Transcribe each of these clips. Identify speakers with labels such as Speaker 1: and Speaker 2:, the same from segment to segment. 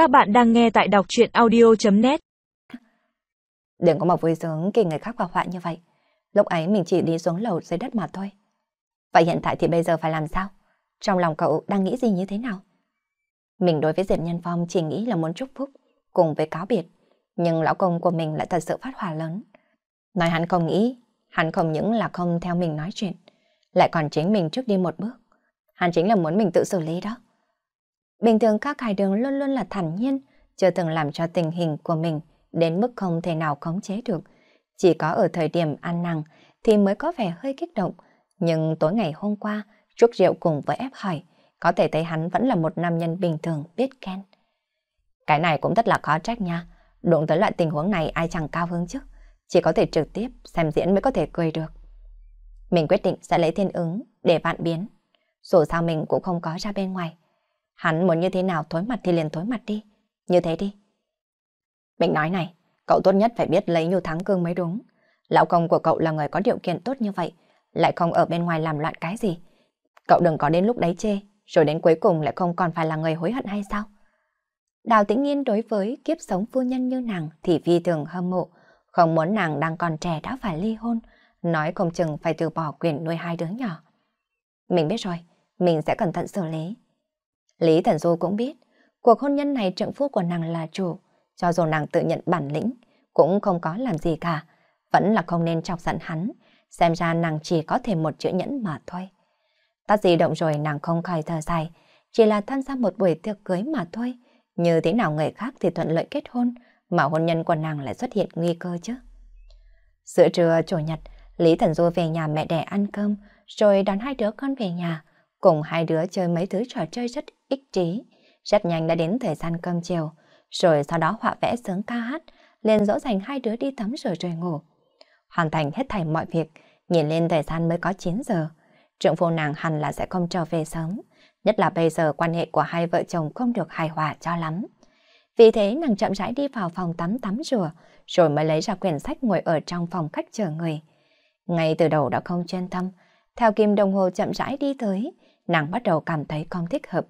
Speaker 1: Các bạn đang nghe tại đọc chuyện audio.net
Speaker 2: Đừng có mà vui sướng khi người khác vào họa như vậy. Lúc ấy mình chỉ đi xuống lầu dưới đất mà thôi. Vậy hiện tại thì bây giờ phải làm sao? Trong lòng cậu đang nghĩ gì như thế nào? Mình đối với Diệp Nhân Phong chỉ nghĩ là muốn chúc phúc cùng với cáo biệt. Nhưng lão công của mình lại thật sự phát hỏa lớn. Nói hắn không nghĩ, hắn không những là không theo mình nói chuyện, lại còn chính mình trước đi một bước. Hắn chính là muốn mình tự xử lý đó. Bình thường các hải đường luôn luôn là thản nhiên, chưa từng làm cho tình hình của mình đến mức không thể nào khống chế được. Chỉ có ở thời điểm ăn nằng thì mới có vẻ hơi kích động. Nhưng tối ngày hôm qua, chúc rượu cùng với ép hỏi, có thể thấy hắn vẫn là một nam nhân bình thường biết khen. Cái này cũng rất là khó trách nha. Đụng tới loại tình huống này ai chẳng cao hứng chứ. Chỉ có thể trực tiếp xem diễn mới có thể cười được. Mình quyết định sẽ lấy thiên ứng để bạn biến. Dù sao mình cũng không có ra bên ngoài. Hắn muốn như thế nào thối mặt thì liền thối mặt đi. Như thế đi. Mình nói này, cậu tốt nhất phải biết lấy nhu thắng cương mới đúng. Lão công của cậu là người có điều kiện tốt như vậy, lại không ở bên ngoài làm loạn cái gì. Cậu đừng có đến lúc đấy chê, rồi đến cuối cùng lại không còn phải là người hối hận hay sao? Đào tĩnh nhiên đối với kiếp sống phu nhân như nàng thì phi thường hâm mộ, không muốn nàng đang còn trẻ đã phải ly hôn, nói không chừng phải từ bỏ quyền nuôi hai đứa nhỏ. Mình biết rồi, mình sẽ cẩn thận xử lý. Lý Thần Du cũng biết, cuộc hôn nhân này trượng phu của nàng là chủ, cho dù nàng tự nhận bản lĩnh, cũng không có làm gì cả, vẫn là không nên chọc giận hắn, xem ra nàng chỉ có thể một chữ nhẫn mà thôi. Tắt di động rồi nàng không khỏi thở dài, chỉ là tham gia một buổi tiệc cưới mà thôi, như thế nào người khác thì thuận lợi kết hôn, mà hôn nhân của nàng lại xuất hiện nguy cơ chứ. Giữa trưa chủ nhật, Lý Thần Du về nhà mẹ đẻ ăn cơm, rồi đón hai đứa con về nhà, cùng hai đứa chơi mấy thứ trò chơi rất ích trí. Rất nhanh đã đến thời gian cơm chiều, rồi sau đó họa vẽ sướng ca hát, liền dỗ dành hai đứa đi tắm rửa rồi ngủ. Hoàn thành hết thảy mọi việc, nhìn lên thời gian mới có 9 giờ. Trượng phu nàng hẳn là sẽ không trở về sớm, nhất là bây giờ quan hệ của hai vợ chồng không được hài hòa cho lắm. Vì thế nàng chậm rãi đi vào phòng tắm tắm rửa, rồi mới lấy ra quyển sách ngồi ở trong phòng khách chờ người. Ngay từ đầu đã không chuyên tâm, theo kim đồng hồ chậm rãi đi tới, nàng bắt đầu cảm thấy không thích hợp.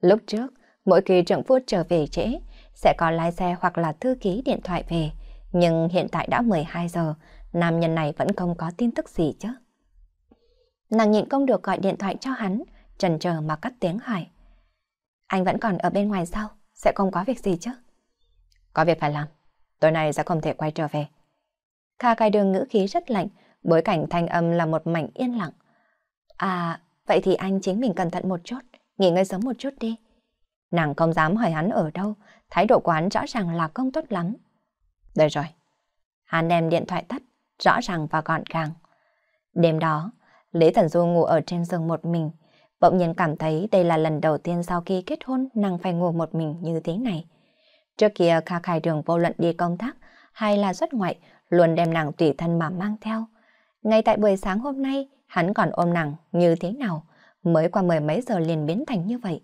Speaker 2: Lúc trước, mỗi khi trưởng phu trở về trễ, sẽ có lái xe hoặc là thư ký điện thoại về. Nhưng hiện tại đã 12 giờ, nam nhân này vẫn không có tin tức gì chứ. Nàng nhịn không được gọi điện thoại cho hắn, trần chờ mà cắt tiếng hỏi. Anh vẫn còn ở bên ngoài sao? Sẽ không có việc gì chứ? Có việc phải làm. Tối nay sẽ không thể quay trở về. Kha cai đường ngữ khí rất lạnh, bối cảnh thanh âm là một mảnh yên lặng. À, vậy thì anh chính mình cẩn thận một chút, nghỉ ngơi sớm một chút đi. Nàng không dám hỏi hắn ở đâu, thái độ của hắn rõ ràng là không tốt lắm. Được rồi. Hắn đem điện thoại tắt, rõ ràng và gọn gàng. Đêm đó, Lý Thần Du ngủ ở trên giường một mình, bỗng nhiên cảm thấy đây là lần đầu tiên sau khi kết hôn nàng phải ngủ một mình như thế này. Trước kia Kha Khai Đường vô luận đi công tác hay là xuất ngoại luôn đem nàng tùy thân mà mang theo. Ngay tại buổi sáng hôm nay, hắn còn ôm nàng như thế nào, mới qua mười mấy giờ liền biến thành như vậy.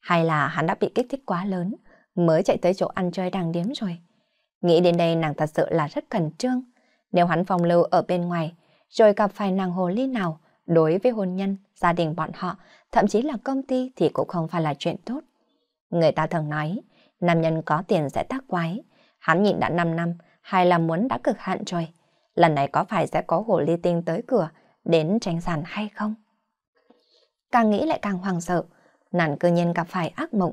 Speaker 2: Hay là hắn đã bị kích thích quá lớn, mới chạy tới chỗ ăn chơi đang điếm rồi. Nghĩ đến đây nàng thật sự là rất cần trương. Nếu hắn phòng lưu ở bên ngoài, rồi gặp phải nàng hồ ly nào, đối với hôn nhân, gia đình bọn họ, thậm chí là công ty thì cũng không phải là chuyện tốt. Người ta thường nói, nam nhân có tiền sẽ tác quái. Hắn nhịn đã 5 năm, hay là muốn đã cực hạn rồi. Lần này có phải sẽ có hồ ly tinh tới cửa, đến tranh giành hay không? Càng nghĩ lại càng hoàng sợ, nàng cư nhiên gặp phải ác mộng.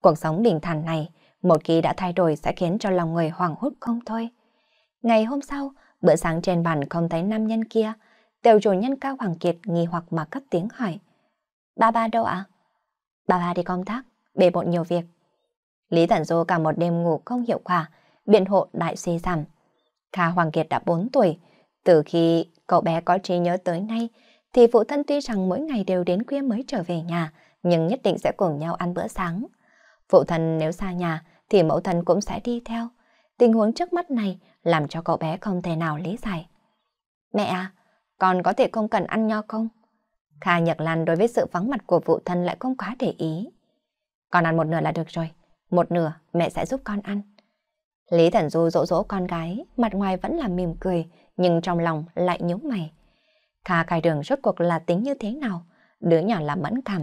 Speaker 2: Cuộc sống bình thản này, một khi đã thay đổi sẽ khiến cho lòng người hoảng hốt không thôi. Ngày hôm sau, bữa sáng trên bàn không thấy nam nhân kia, tiểu chủ nhân Cao Hoàng Kiệt nghi hoặc mà cất tiếng hỏi. Ba ba đâu ạ? Ba ba đi công tác, bề bộn nhiều việc. Lý Thần Du cả một đêm ngủ không hiệu quả, biện hộ đại suy giảm. Kha Hoàng Kiệt đã 4 tuổi, từ khi cậu bé có trí nhớ tới nay, thì phụ thân tuy rằng mỗi ngày đều đến khuya mới trở về nhà, nhưng nhất định sẽ cùng nhau ăn bữa sáng. Phụ thân nếu xa nhà, thì mẫu thân cũng sẽ đi theo. Tình huống trước mắt này làm cho cậu bé không thể nào lý giải. Mẹ à, con có thể không cần ăn nho không? Kha Nhật Lan đối với sự vắng mặt của phụ thân lại không quá để ý. Con ăn một nửa là được rồi, một nửa mẹ sẽ giúp con ăn. Lý Thần Du dỗ dỗ con gái, mặt ngoài vẫn là mỉm cười, nhưng trong lòng lại nhíu mày. Kha Khai Đường rốt cuộc là tính như thế nào? Đứa nhỏ là mẫn cảm.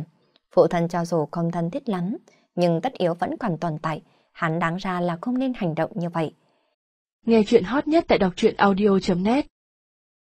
Speaker 2: Phụ thân cho dù không thân thiết lắm, Nhưng tất yếu vẫn còn tồn tại, hắn đáng ra là không nên hành động như vậy.
Speaker 1: Nghe chuyện hot nhất tại đọc truyện audio.net